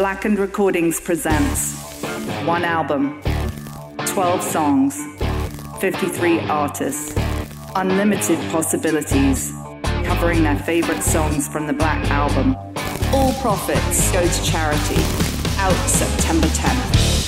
Blackened Recordings presents one album, 12 songs, 53 artists, unlimited possibilities, covering their favorite songs from the Black Album. All profits go to charity. Out September 10th.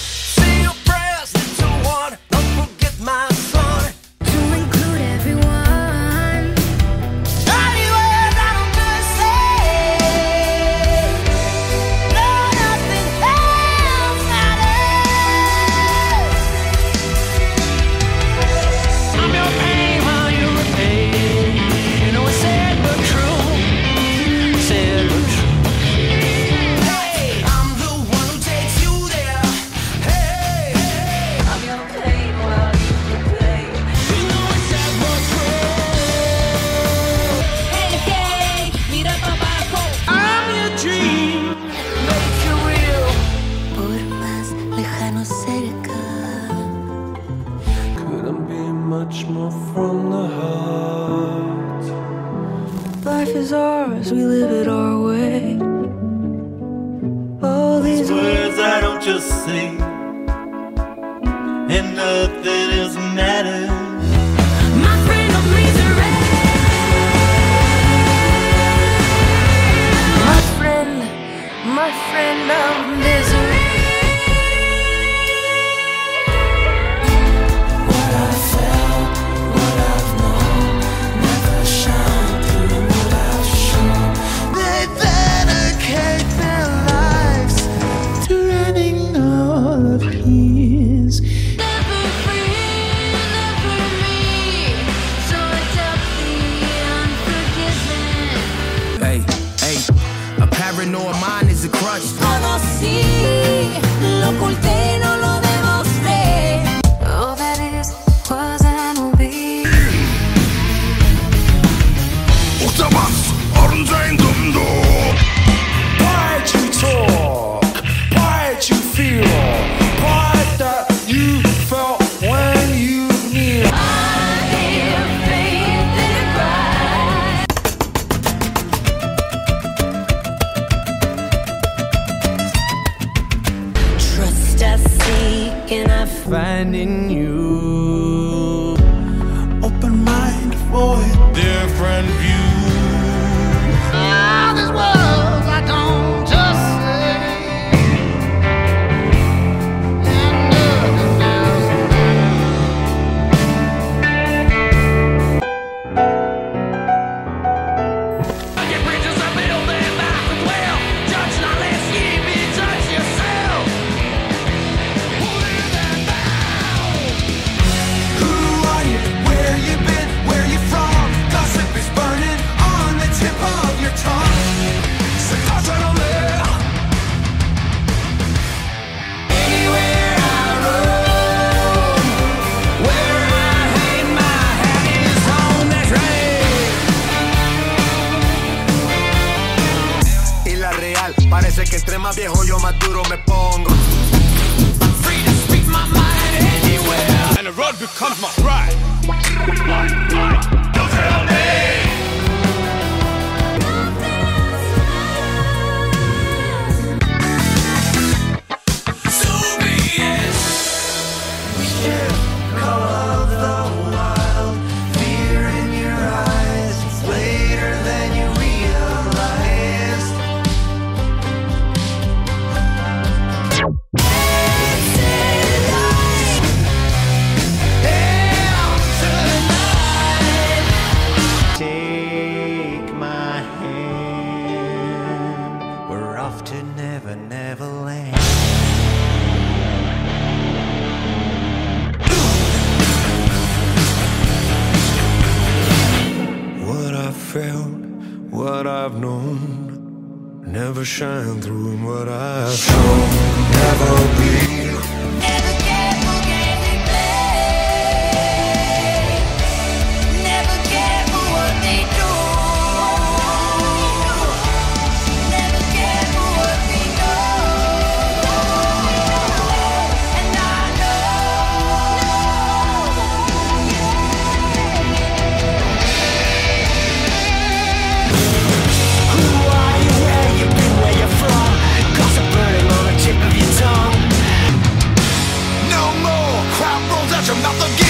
much more from the heart. Life is ours, we live it our way. All these, these words I don't just say, and nothing else matters. my friend of misery. or mine is a crush. I don't see. finding you. duro me to Never Never Land. What I've felt, what I've known, never shine through in what I've shown. Never be. not the